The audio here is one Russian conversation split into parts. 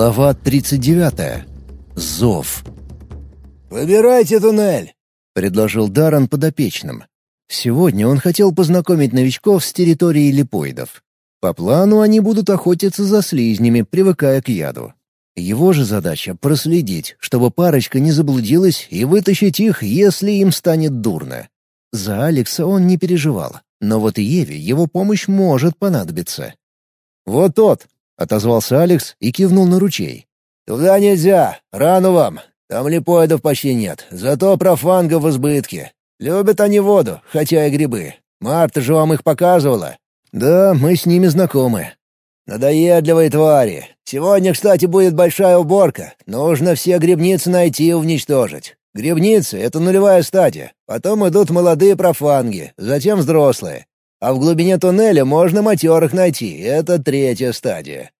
Глава 39. Зов. «Выбирайте туннель!» — предложил Даррен подопечным. Сегодня он хотел познакомить новичков с территорией липоидов. По плану они будут охотиться за слизнями, привыкая к яду. Его же задача — проследить, чтобы парочка не заблудилась и вытащить их, если им станет дурно. За Алекса он не переживал, но вот и Еве его помощь может понадобиться. «Вот тот!» Отозвался Алекс и кивнул на ручей. «Туда нельзя. Рану вам. Там липоидов почти нет. Зато профанга в избытке. Любят они воду, хотя и грибы. Марта же вам их показывала». «Да, мы с ними знакомы». «Надоедливые твари. Сегодня, кстати, будет большая уборка. Нужно все грибницы найти и уничтожить. Грибницы — это нулевая стадия. Потом идут молодые профанги, затем взрослые. А в глубине туннеля можно матерых найти, это третья стадия.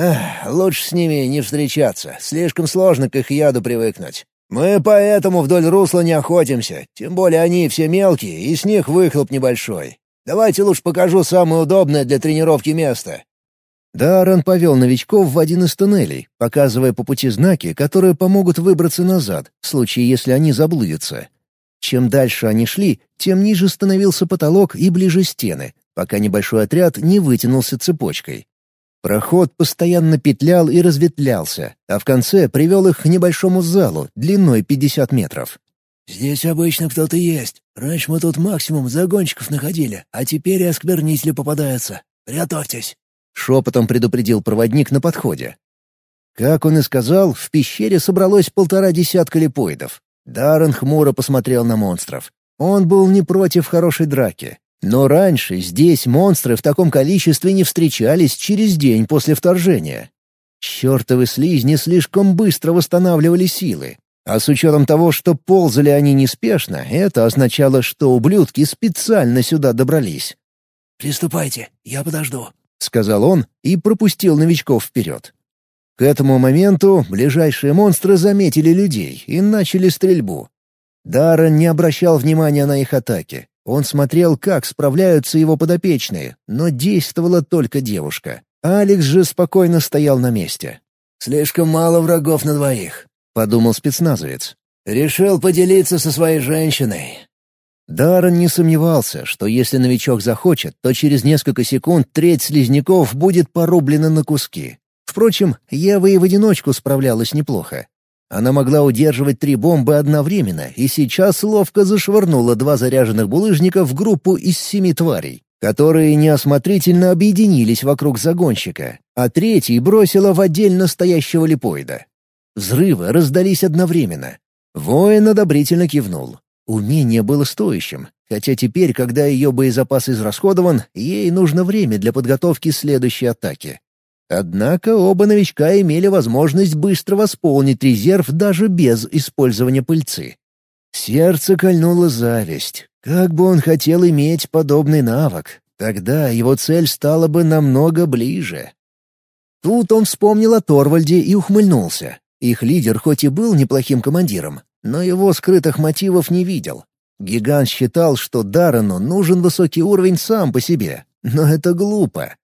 Эх, лучше с ними не встречаться, слишком сложно к их яду привыкнуть. Мы поэтому вдоль русла не охотимся, тем более они все мелкие, и с них выхлоп небольшой. Давайте лучше покажу самое удобное для тренировки место». Даррен повел новичков в один из туннелей, показывая по пути знаки, которые помогут выбраться назад, в случае, если они заблудятся. Чем дальше они шли, тем ниже становился потолок и ближе стены, пока небольшой отряд не вытянулся цепочкой. Проход постоянно петлял и разветвлялся, а в конце привел их к небольшому залу длиной 50 метров. «Здесь обычно кто-то есть. Раньше мы тут максимум загонщиков находили, а теперь и осквернители попадаются. Приготовьтесь!» — шепотом предупредил проводник на подходе. Как он и сказал, в пещере собралось полтора десятка липоидов. Даррен хмуро посмотрел на монстров. Он был не против хорошей драки. Но раньше здесь монстры в таком количестве не встречались через день после вторжения. Чёртовы слизни слишком быстро восстанавливали силы. А с учетом того, что ползали они неспешно, это означало, что ублюдки специально сюда добрались. «Приступайте, я подожду», — сказал он и пропустил новичков вперед. К этому моменту ближайшие монстры заметили людей и начали стрельбу. Даррен не обращал внимания на их атаки. Он смотрел, как справляются его подопечные, но действовала только девушка. Алекс же спокойно стоял на месте. «Слишком мало врагов на двоих», — подумал спецназовец. «Решил поделиться со своей женщиной». Даррен не сомневался, что если новичок захочет, то через несколько секунд треть слизняков будет порублена на куски. Впрочем, Ева и в одиночку справлялась неплохо. Она могла удерживать три бомбы одновременно и сейчас ловко зашвырнула два заряженных булыжника в группу из семи тварей, которые неосмотрительно объединились вокруг загонщика, а третий бросила в отдельно стоящего липоида. Взрывы раздались одновременно. Воин одобрительно кивнул. Умение было стоящим, хотя теперь, когда ее боезапас израсходован, ей нужно время для подготовки следующей атаки. Однако оба новичка имели возможность быстро восполнить резерв даже без использования пыльцы. Сердце кольнула зависть. Как бы он хотел иметь подобный навык, тогда его цель стала бы намного ближе. Тут он вспомнил о Торвальде и ухмыльнулся. Их лидер хоть и был неплохим командиром, но его скрытых мотивов не видел. Гигант считал, что Даррену нужен высокий уровень сам по себе, но это глупо.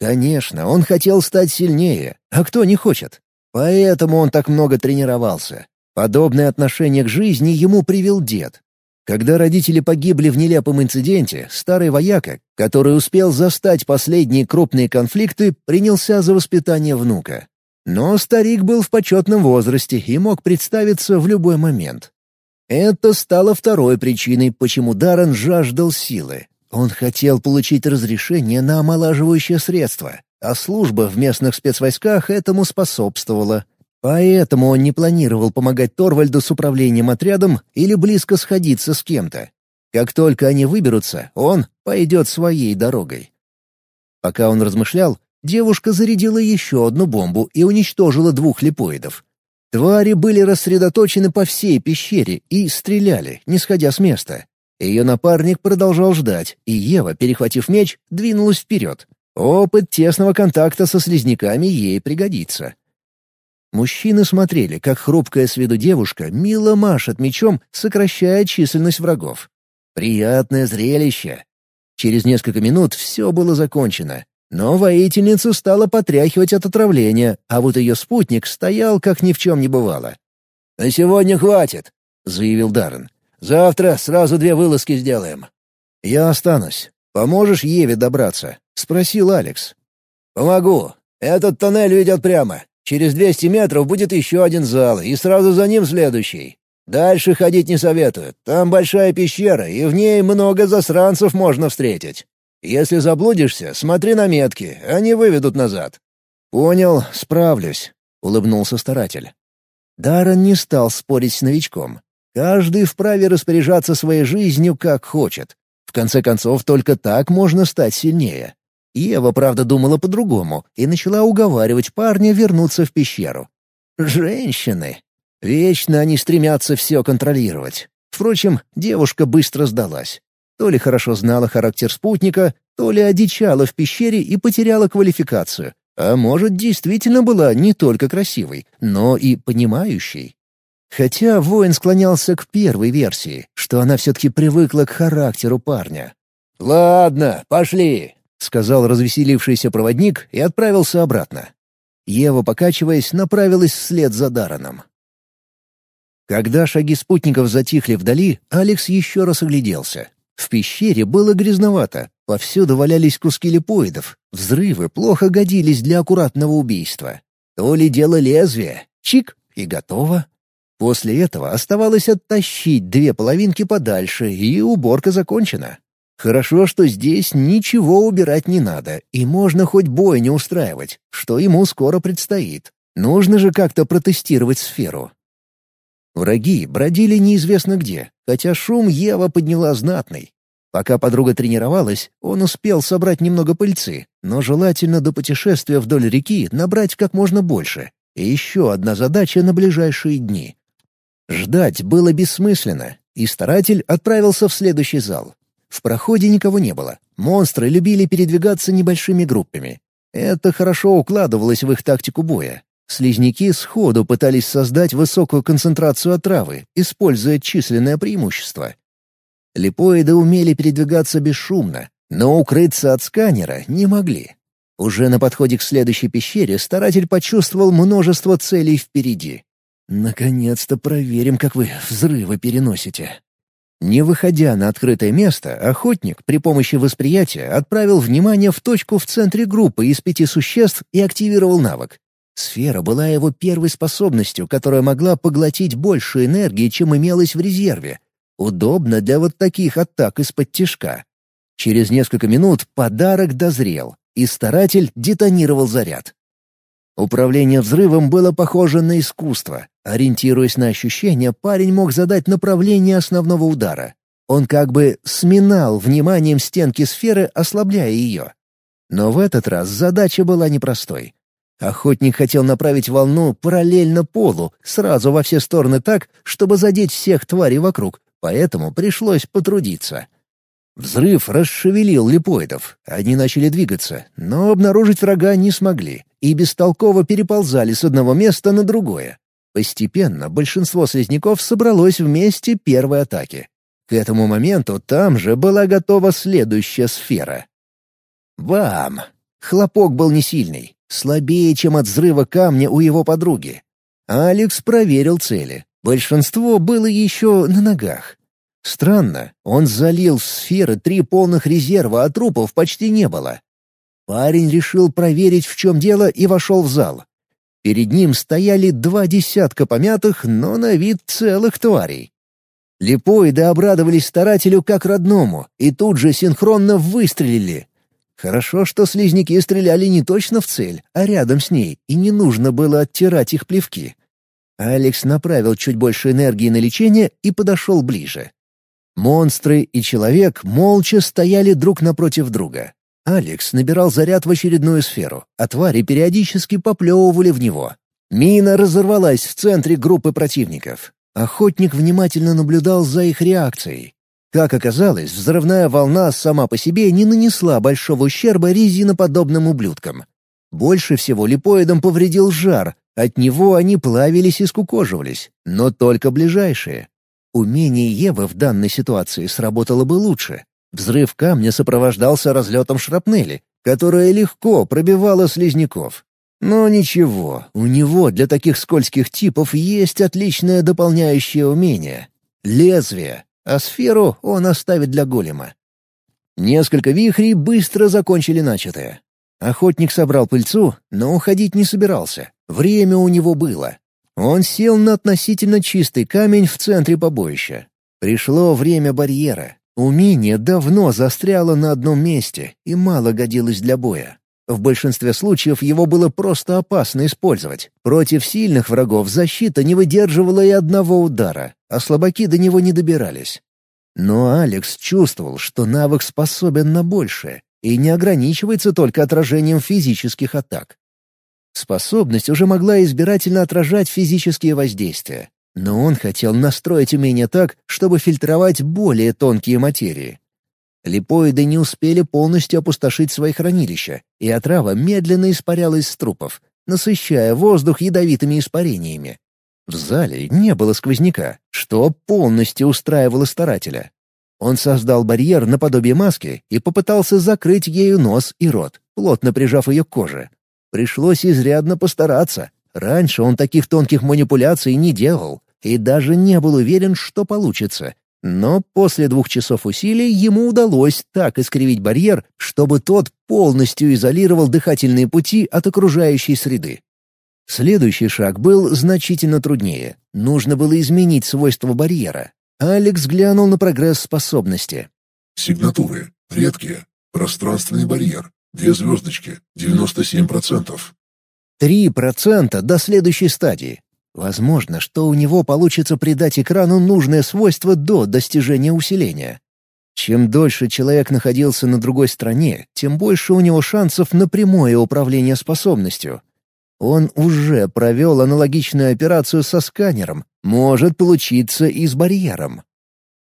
Конечно, он хотел стать сильнее, а кто не хочет? Поэтому он так много тренировался. Подобное отношение к жизни ему привил дед. Когда родители погибли в нелепом инциденте, старый вояка, который успел застать последние крупные конфликты, принялся за воспитание внука. Но старик был в почетном возрасте и мог представиться в любой момент. Это стало второй причиной, почему Даррен жаждал силы. Он хотел получить разрешение на омолаживающее средство, а служба в местных спецвойсках этому способствовала. Поэтому он не планировал помогать Торвальду с управлением отрядом или близко сходиться с кем-то. Как только они выберутся, он пойдет своей дорогой. Пока он размышлял, девушка зарядила еще одну бомбу и уничтожила двух липоидов. Твари были рассредоточены по всей пещере и стреляли, не сходя с места. Ее напарник продолжал ждать, и Ева, перехватив меч, двинулась вперед. Опыт тесного контакта со слизняками ей пригодится. Мужчины смотрели, как хрупкая с виду девушка мило машет мечом, сокращая численность врагов. Приятное зрелище. Через несколько минут все было закончено. Но воительницу стало потряхивать от отравления, а вот ее спутник стоял, как ни в чем не бывало. «На сегодня хватит», — заявил Даррен. «Завтра сразу две вылазки сделаем». «Я останусь. Поможешь Еве добраться?» — спросил Алекс. «Помогу. Этот тоннель ведет прямо. Через 200 метров будет еще один зал, и сразу за ним следующий. Дальше ходить не советую. Там большая пещера, и в ней много засранцев можно встретить. Если заблудишься, смотри на метки, они выведут назад». «Понял, справлюсь», — улыбнулся старатель. Даррен не стал спорить с новичком. Каждый вправе распоряжаться своей жизнью как хочет. В конце концов, только так можно стать сильнее. Ева, правда, думала по-другому и начала уговаривать парня вернуться в пещеру. Женщины. Вечно они стремятся все контролировать. Впрочем, девушка быстро сдалась. То ли хорошо знала характер спутника, то ли одичала в пещере и потеряла квалификацию. А может, действительно была не только красивой, но и понимающей. Хотя воин склонялся к первой версии, что она все-таки привыкла к характеру парня. «Ладно, пошли», — сказал развеселившийся проводник и отправился обратно. Ева, покачиваясь, направилась вслед за Дараном. Когда шаги спутников затихли вдали, Алекс еще раз огляделся. В пещере было грязновато, повсюду валялись куски липоидов, взрывы плохо годились для аккуратного убийства. То ли дело лезвия, чик, и готово. После этого оставалось оттащить две половинки подальше, и уборка закончена. Хорошо, что здесь ничего убирать не надо, и можно хоть бой не устраивать, что ему скоро предстоит. Нужно же как-то протестировать сферу. Враги бродили неизвестно где, хотя шум Ева подняла знатный. Пока подруга тренировалась, он успел собрать немного пыльцы, но желательно до путешествия вдоль реки набрать как можно больше. И еще одна задача на ближайшие дни. Ждать было бессмысленно, и старатель отправился в следующий зал. В проходе никого не было. Монстры любили передвигаться небольшими группами. Это хорошо укладывалось в их тактику боя. Слизняки сходу пытались создать высокую концентрацию отравы, используя численное преимущество. Липоиды умели передвигаться бесшумно, но укрыться от сканера не могли. Уже на подходе к следующей пещере старатель почувствовал множество целей впереди. «Наконец-то проверим, как вы взрывы переносите». Не выходя на открытое место, охотник при помощи восприятия отправил внимание в точку в центре группы из пяти существ и активировал навык. Сфера была его первой способностью, которая могла поглотить больше энергии, чем имелось в резерве. Удобно для вот таких атак из-под тишка. Через несколько минут подарок дозрел, и старатель детонировал заряд. Управление взрывом было похоже на искусство. Ориентируясь на ощущения, парень мог задать направление основного удара. Он как бы сминал вниманием стенки сферы, ослабляя ее. Но в этот раз задача была непростой. Охотник хотел направить волну параллельно полу, сразу во все стороны так, чтобы задеть всех тварей вокруг, поэтому пришлось потрудиться. Взрыв расшевелил липоидов. Они начали двигаться, но обнаружить врага не смогли и бестолково переползали с одного места на другое. Постепенно большинство слизняков собралось вместе первой атаки. К этому моменту там же была готова следующая сфера. Бам! Хлопок был не сильный, слабее, чем от взрыва камня у его подруги. Алекс проверил цели. Большинство было еще на ногах. Странно, он залил сферы три полных резерва, а трупов почти не было. Парень решил проверить, в чем дело, и вошел в зал. Перед ним стояли два десятка помятых, но на вид целых тварей. Липоиды обрадовались старателю как родному, и тут же синхронно выстрелили. Хорошо, что слизняки стреляли не точно в цель, а рядом с ней, и не нужно было оттирать их плевки. Алекс направил чуть больше энергии на лечение и подошел ближе. Монстры и человек молча стояли друг напротив друга. Алекс набирал заряд в очередную сферу, а твари периодически поплевывали в него. Мина разорвалась в центре группы противников. Охотник внимательно наблюдал за их реакцией. Как оказалось, взрывная волна сама по себе не нанесла большого ущерба резиноподобным ублюдкам. Больше всего липоидам повредил жар, от него они плавились и скукоживались, но только ближайшие. Умение Евы в данной ситуации сработало бы лучше. Взрыв камня сопровождался разлетом шрапнели, которая легко пробивала слизняков. Но ничего, у него для таких скользких типов есть отличное дополняющее умение — лезвие, а сферу он оставит для голема. Несколько вихрей быстро закончили начатое. Охотник собрал пыльцу, но уходить не собирался. Время у него было. Он сел на относительно чистый камень в центре побоища. Пришло время барьера. Умение давно застряло на одном месте и мало годилось для боя. В большинстве случаев его было просто опасно использовать. Против сильных врагов защита не выдерживала и одного удара, а слабаки до него не добирались. Но Алекс чувствовал, что навык способен на большее и не ограничивается только отражением физических атак. Способность уже могла избирательно отражать физические воздействия, но он хотел настроить умение так, чтобы фильтровать более тонкие материи. Липоиды не успели полностью опустошить свои хранилища, и отрава медленно испарялась с трупов, насыщая воздух ядовитыми испарениями. В зале не было сквозняка, что полностью устраивало старателя. Он создал барьер наподобие маски и попытался закрыть ею нос и рот, плотно прижав ее к коже. Пришлось изрядно постараться. Раньше он таких тонких манипуляций не делал и даже не был уверен, что получится, но после двух часов усилий ему удалось так искривить барьер, чтобы тот полностью изолировал дыхательные пути от окружающей среды. Следующий шаг был значительно труднее. Нужно было изменить свойства барьера. Алекс глянул на прогресс способности. Сигнатуры. Редкие. Пространственный барьер. Две звездочки. 97%. Три процента до следующей стадии. Возможно, что у него получится придать экрану нужное свойство до достижения усиления. Чем дольше человек находился на другой стороне, тем больше у него шансов на прямое управление способностью. Он уже провел аналогичную операцию со сканером, может получиться и с барьером.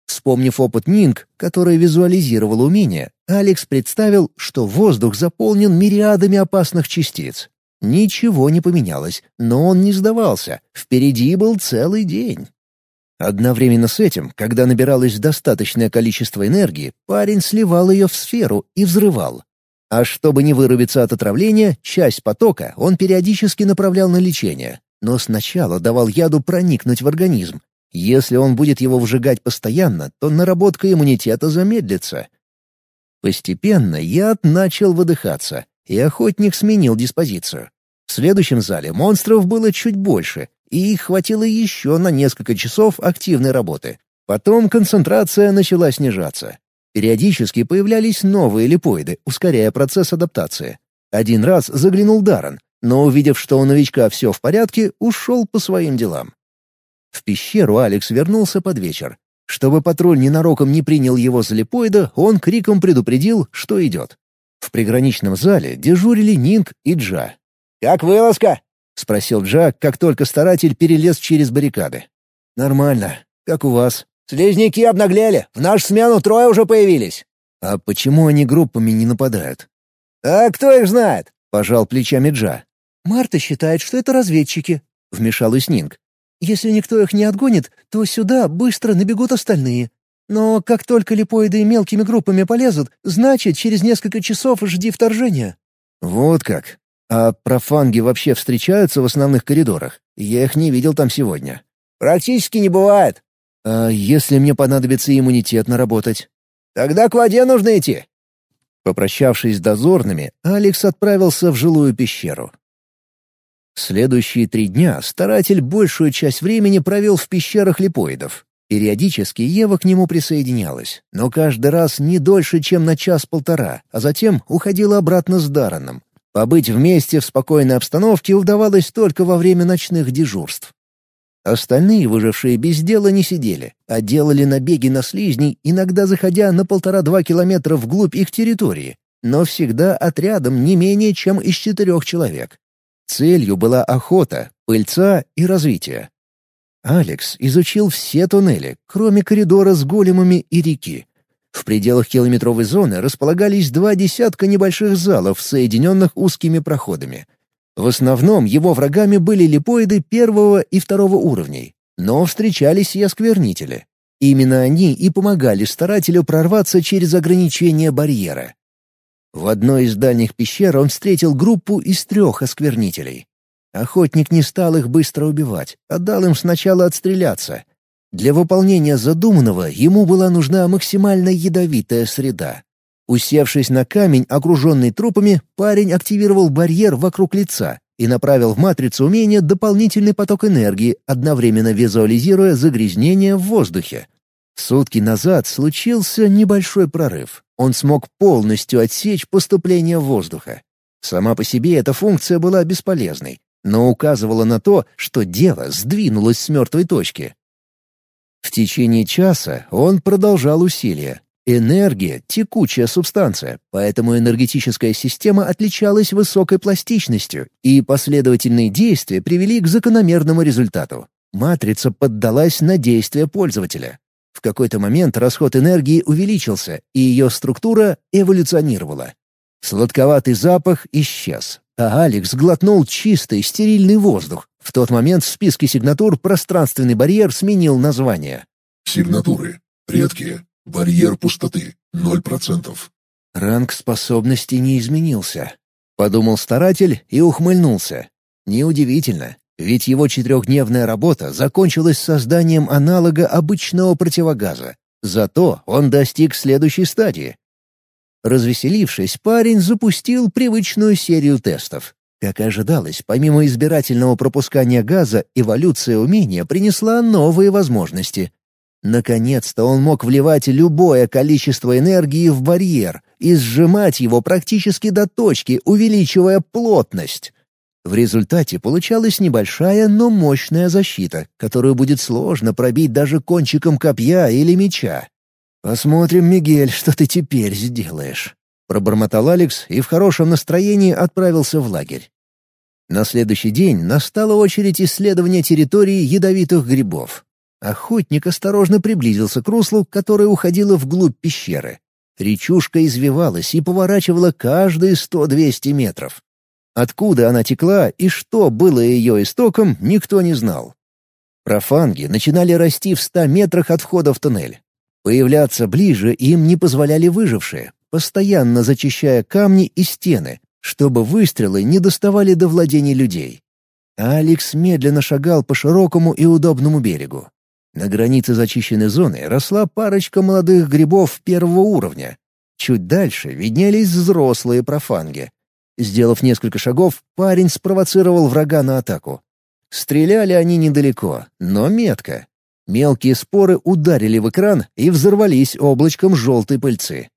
Вспомнив опыт Нинг, который визуализировал умение, Алекс представил, что воздух заполнен мириадами опасных частиц. Ничего не поменялось, но он не сдавался. Впереди был целый день. Одновременно с этим, когда набиралось достаточное количество энергии, парень сливал ее в сферу и взрывал. А чтобы не вырубиться от отравления, часть потока он периодически направлял на лечение, но сначала давал яду проникнуть в организм. Если он будет его вжигать постоянно, то наработка иммунитета замедлится. Постепенно яд начал выдыхаться, и охотник сменил диспозицию. В следующем зале монстров было чуть больше, и их хватило еще на несколько часов активной работы. Потом концентрация начала снижаться. Периодически появлялись новые липоиды, ускоряя процесс адаптации. Один раз заглянул Даррен, но, увидев, что у новичка все в порядке, ушел по своим делам. В пещеру Алекс вернулся под вечер. Чтобы патруль ненароком не принял его за липоида, он криком предупредил, что идет. В приграничном зале дежурили Нинг и Джа. «Как вылазка?» — спросил Джа, как только старатель перелез через баррикады. «Нормально. Как у вас?» «Слизняки обнаглели. В нашу смену трое уже появились». «А почему они группами не нападают?» «А кто их знает?» — пожал плечами Джа. «Марта считает, что это разведчики», — вмешалась Нинг. «Если никто их не отгонит, то сюда быстро набегут остальные. Но как только липоиды мелкими группами полезут, значит, через несколько часов жди вторжения». «Вот как. А профанги вообще встречаются в основных коридорах? Я их не видел там сегодня». «Практически не бывает». «А если мне понадобится иммунитет наработать?» «Тогда к воде нужно идти». Попрощавшись с дозорными, Алекс отправился в жилую пещеру. Следующие три дня старатель большую часть времени провел в пещерах липоидов. Периодически Ева к нему присоединялась, но каждый раз не дольше, чем на час-полтора, а затем уходила обратно с Дарреном. Побыть вместе в спокойной обстановке удавалось только во время ночных дежурств. Остальные выжившие без дела не сидели, а делали набеги на слизней, иногда заходя на полтора-два километра вглубь их территории, но всегда отрядом не менее чем из четырех человек. Целью была охота, пыльца и развитие. Алекс изучил все туннели, кроме коридора с големами и реки. В пределах километровой зоны располагались два десятка небольших залов, соединенных узкими проходами. В основном его врагами были липоиды первого и второго уровней, но встречались и осквернители. Именно они и помогали старателю прорваться через ограничения барьера. В одной из дальних пещер он встретил группу из трех осквернителей. Охотник не стал их быстро убивать, а дал им сначала отстреляться. Для выполнения задуманного ему была нужна максимально ядовитая среда. Усевшись на камень, окруженный трупами, парень активировал барьер вокруг лица и направил в матрицу умения дополнительный поток энергии, одновременно визуализируя загрязнение в воздухе. Сутки назад случился небольшой прорыв. Он смог полностью отсечь поступление воздуха. Сама по себе эта функция была бесполезной, но указывала на то, что дело сдвинулось с мертвой точки. В течение часа он продолжал усилия, Энергия — текучая субстанция, поэтому энергетическая система отличалась высокой пластичностью, и последовательные действия привели к закономерному результату. Матрица поддалась на действия пользователя. В какой-то момент расход энергии увеличился, и ее структура эволюционировала. Сладковатый запах исчез, а Алекс глотнул чистый, стерильный воздух. В тот момент в списке сигнатур пространственный барьер сменил название. Сигнатуры. Редкие. Барьер пустоты — ноль процентов. Ранг способности не изменился. Подумал старатель и ухмыльнулся. Неудивительно, ведь его четырехдневная работа закончилась созданием аналога обычного противогаза. Зато он достиг следующей стадии. Развеселившись, парень запустил привычную серию тестов. Как и ожидалось, помимо избирательного пропускания газа, эволюция умения принесла новые возможности. Наконец-то он мог вливать любое количество энергии в барьер и сжимать его практически до точки, увеличивая плотность. В результате получалась небольшая, но мощная защита, которую будет сложно пробить даже кончиком копья или меча. «Посмотрим, Мигель, что ты теперь сделаешь», — пробормотал Алекс и в хорошем настроении отправился в лагерь. На следующий день настала очередь исследования территории ядовитых грибов. Охотник осторожно приблизился к руслу, которое уходило вглубь пещеры. Речушка извивалась и поворачивала каждые сто-двести метров. Откуда она текла и что было ее истоком, никто не знал. Профанги начинали расти в ста метрах от входа в туннель. Появляться ближе им не позволяли выжившие, постоянно зачищая камни и стены, чтобы выстрелы не доставали до владений людей. Алекс медленно шагал по широкому и удобному берегу. На границе зачищенной зоны росла парочка молодых грибов первого уровня. Чуть дальше виднелись взрослые профанги. Сделав несколько шагов, парень спровоцировал врага на атаку. Стреляли они недалеко, но метко. Мелкие споры ударили в экран и взорвались облачком желтой пыльцы.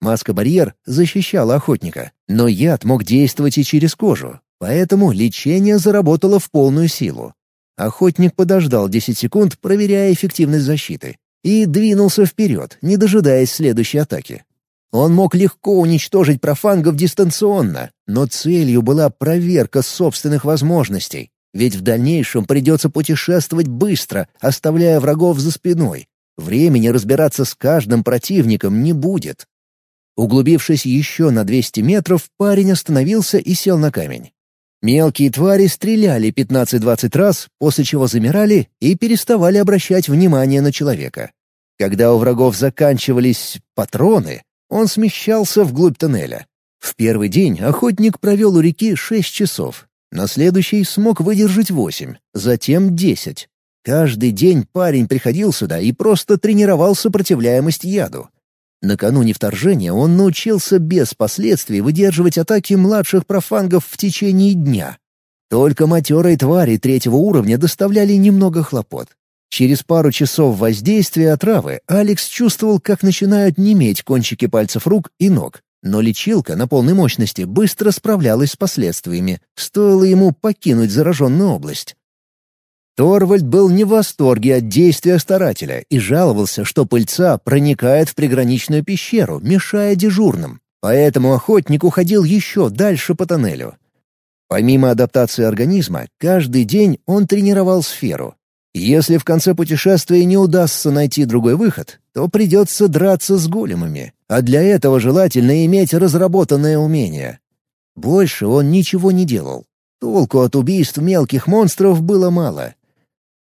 Маска-барьер защищала охотника, но яд мог действовать и через кожу, поэтому лечение заработало в полную силу. Охотник подождал 10 секунд, проверяя эффективность защиты, и двинулся вперед, не дожидаясь следующей атаки. Он мог легко уничтожить профангов дистанционно, но целью была проверка собственных возможностей, ведь в дальнейшем придется путешествовать быстро, оставляя врагов за спиной. Времени разбираться с каждым противником не будет. Углубившись еще на 200 метров, парень остановился и сел на камень. Мелкие твари стреляли 15-20 раз, после чего замирали и переставали обращать внимание на человека. Когда у врагов заканчивались патроны, он смещался вглубь тоннеля. В первый день охотник провел у реки 6 часов, на следующий смог выдержать 8, затем 10. Каждый день парень приходил сюда и просто тренировал сопротивляемость яду. Накануне вторжения он научился без последствий выдерживать атаки младших профангов в течение дня. Только матерые твари третьего уровня доставляли немного хлопот. Через пару часов воздействия отравы Алекс чувствовал, как начинают неметь кончики пальцев рук и ног. Но лечилка на полной мощности быстро справлялась с последствиями, стоило ему покинуть зараженную область. Торвальд был не в восторге от действия старателя и жаловался, что пыльца проникает в приграничную пещеру, мешая дежурным. Поэтому охотник уходил еще дальше по тоннелю. Помимо адаптации организма, каждый день он тренировал сферу. Если в конце путешествия не удастся найти другой выход, то придется драться с големами, а для этого желательно иметь разработанное умение. Больше он ничего не делал. Толку от убийств мелких монстров было мало,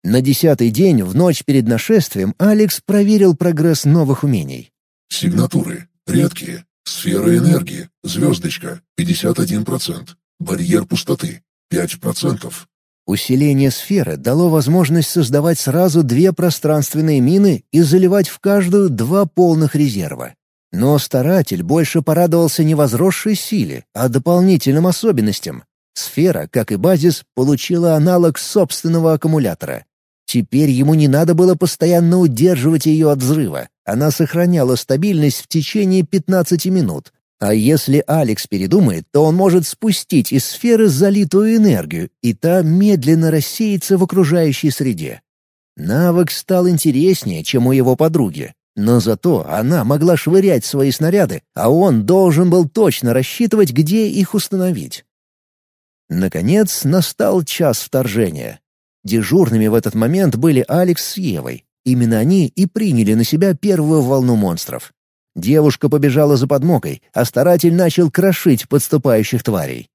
на десятый день, в ночь перед нашествием, Алекс проверил прогресс новых умений. Сигнатуры. Редкие. Сфера энергии, звездочка, 51%. Барьер пустоты, 5%. Усиление сферы дало возможность создавать сразу две пространственные мины и заливать в каждую два полных резерва. Но старатель больше порадовался не возросшей силе, а дополнительным особенностям. Сфера, как и базис, получила аналог собственного аккумулятора. Теперь ему не надо было постоянно удерживать ее от взрыва. Она сохраняла стабильность в течение 15 минут. А если Алекс передумает, то он может спустить из сферы залитую энергию, и та медленно рассеется в окружающей среде. Навык стал интереснее, чем у его подруги. Но зато она могла швырять свои снаряды, а он должен был точно рассчитывать, где их установить. Наконец настал час вторжения. Дежурными в этот момент были Алекс с Евой. Именно они и приняли на себя первую волну монстров. Девушка побежала за подмогой, а старатель начал крошить подступающих тварей.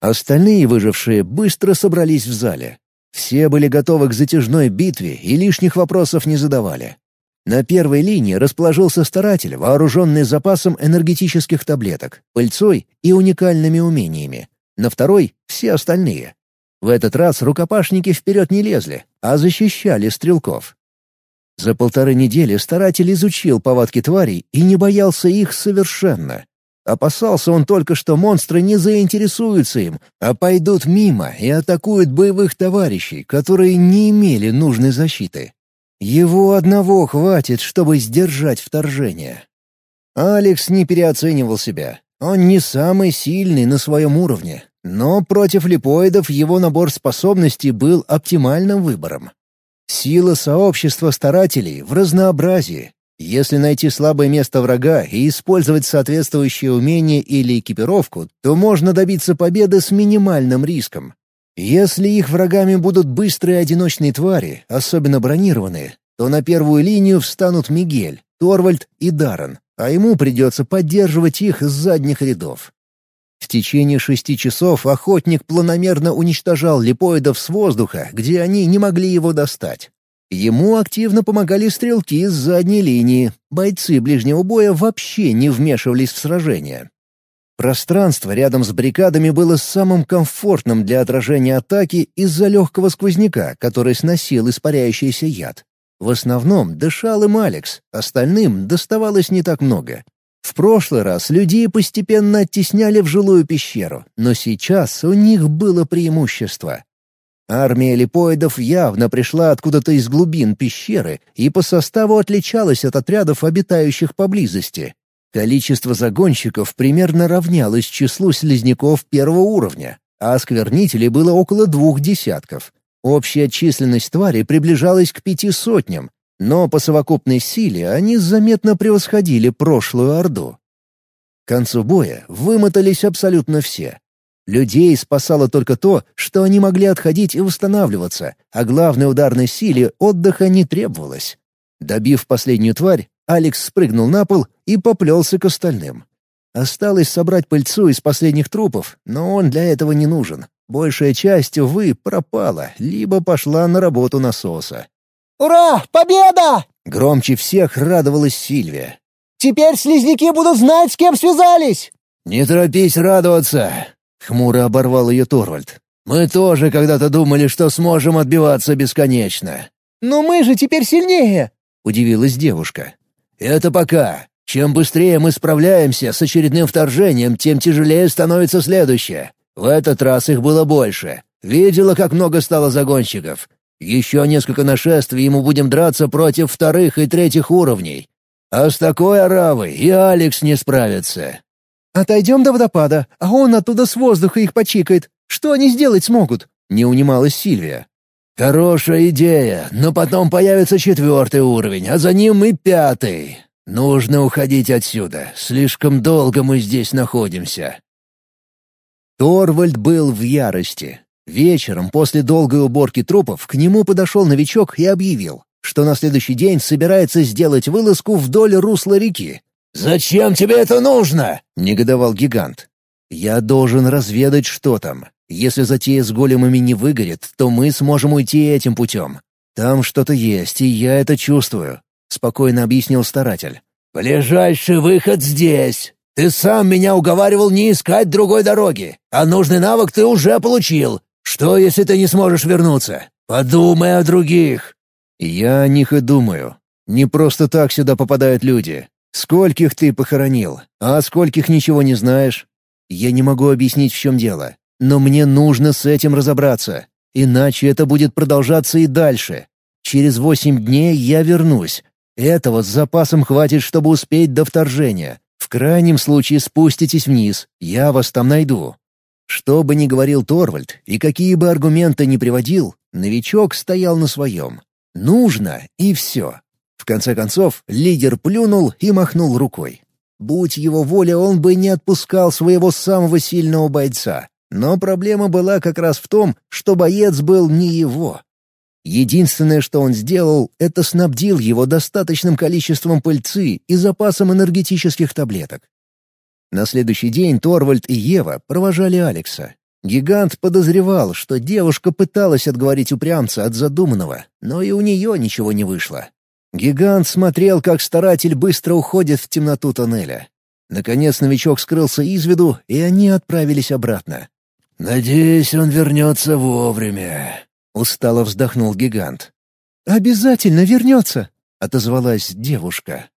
Остальные выжившие быстро собрались в зале. Все были готовы к затяжной битве и лишних вопросов не задавали. На первой линии расположился старатель, вооруженный запасом энергетических таблеток, пыльцой и уникальными умениями. На второй — все остальные. В этот раз рукопашники вперед не лезли, а защищали стрелков. За полторы недели старатель изучил повадки тварей и не боялся их совершенно. Опасался он только, что монстры не заинтересуются им, а пойдут мимо и атакуют боевых товарищей, которые не имели нужной защиты. Его одного хватит, чтобы сдержать вторжение. Алекс не переоценивал себя. Он не самый сильный на своем уровне, но против липоидов его набор способностей был оптимальным выбором. Сила сообщества старателей в разнообразии. Если найти слабое место врага и использовать соответствующие умения или экипировку, то можно добиться победы с минимальным риском. Если их врагами будут быстрые одиночные твари, особенно бронированные, то на первую линию встанут Мигель, Торвальд и Даррен, а ему придется поддерживать их с задних рядов. В течение шести часов охотник планомерно уничтожал липоидов с воздуха, где они не могли его достать. Ему активно помогали стрелки с задней линии, бойцы ближнего боя вообще не вмешивались в сражение. Пространство рядом с баррикадами было самым комфортным для отражения атаки из-за легкого сквозняка, который сносил испаряющийся яд. В основном дышал им Алекс, остальным доставалось не так много. В прошлый раз людей постепенно оттесняли в жилую пещеру, но сейчас у них было преимущество. Армия липоидов явно пришла откуда-то из глубин пещеры и по составу отличалась от отрядов, обитающих поблизости. Количество загонщиков примерно равнялось числу слизняков первого уровня, а осквернителей было около двух десятков. Общая численность твари приближалась к пяти сотням, но по совокупной силе они заметно превосходили прошлую Орду. К концу боя вымотались абсолютно все. Людей спасало только то, что они могли отходить и восстанавливаться, а главной ударной силе отдыха не требовалось. Добив последнюю тварь, Алекс спрыгнул на пол и поплелся к остальным. Осталось собрать пыльцу из последних трупов, но он для этого не нужен. Большая часть, увы, пропала, либо пошла на работу насоса. «Ура! Победа!» Громче всех радовалась Сильвия. «Теперь слизняки будут знать, с кем связались!» «Не торопись радоваться!» — хмуро оборвал ее Торвальд. «Мы тоже когда-то думали, что сможем отбиваться бесконечно». «Но мы же теперь сильнее!» — удивилась девушка. «Это пока. Чем быстрее мы справляемся с очередным вторжением, тем тяжелее становится следующее. В этот раз их было больше. Видела, как много стало загонщиков. Еще несколько нашествий, и мы будем драться против вторых и третьих уровней. А с такой оравой и Алекс не справится». «Отойдем до водопада, а он оттуда с воздуха их почикает. Что они сделать смогут?» — не унималась Сильвия. «Хорошая идея, но потом появится четвертый уровень, а за ним и пятый. Нужно уходить отсюда. Слишком долго мы здесь находимся». Торвальд был в ярости. Вечером, после долгой уборки трупов, к нему подошел новичок и объявил, что на следующий день собирается сделать вылазку вдоль русла реки. «Зачем тебе это нужно?» — негодовал гигант. «Я должен разведать, что там. Если затея с големами не выгорит, то мы сможем уйти этим путем. Там что-то есть, и я это чувствую», — спокойно объяснил старатель. «Ближайший выход здесь!» Ты сам меня уговаривал не искать другой дороги, а нужный навык ты уже получил. Что, если ты не сможешь вернуться? Подумай о других». «Я о них и думаю. Не просто так сюда попадают люди. Скольких ты похоронил, а о скольких ничего не знаешь? Я не могу объяснить, в чем дело. Но мне нужно с этим разобраться. Иначе это будет продолжаться и дальше. Через восемь дней я вернусь. Этого с запасом хватит, чтобы успеть до вторжения. В крайнем случае спуститесь вниз, я вас там найду». Что бы ни говорил Торвальд и какие бы аргументы ни приводил, новичок стоял на своем. Нужно, и все. В конце концов, лидер плюнул и махнул рукой. Будь его воля, он бы не отпускал своего самого сильного бойца. Но проблема была как раз в том, что боец был не его. Единственное, что он сделал, это снабдил его достаточным количеством пыльцы и запасом энергетических таблеток. На следующий день Торвальд и Ева провожали Алекса. Гигант подозревал, что девушка пыталась отговорить упрямца от задуманного, но и у нее ничего не вышло. Гигант смотрел, как старатель быстро уходит в темноту тоннеля. Наконец новичок скрылся из виду, и они отправились обратно. «Надеюсь, он вернется вовремя», — устало вздохнул гигант. «Обязательно вернется», — отозвалась девушка.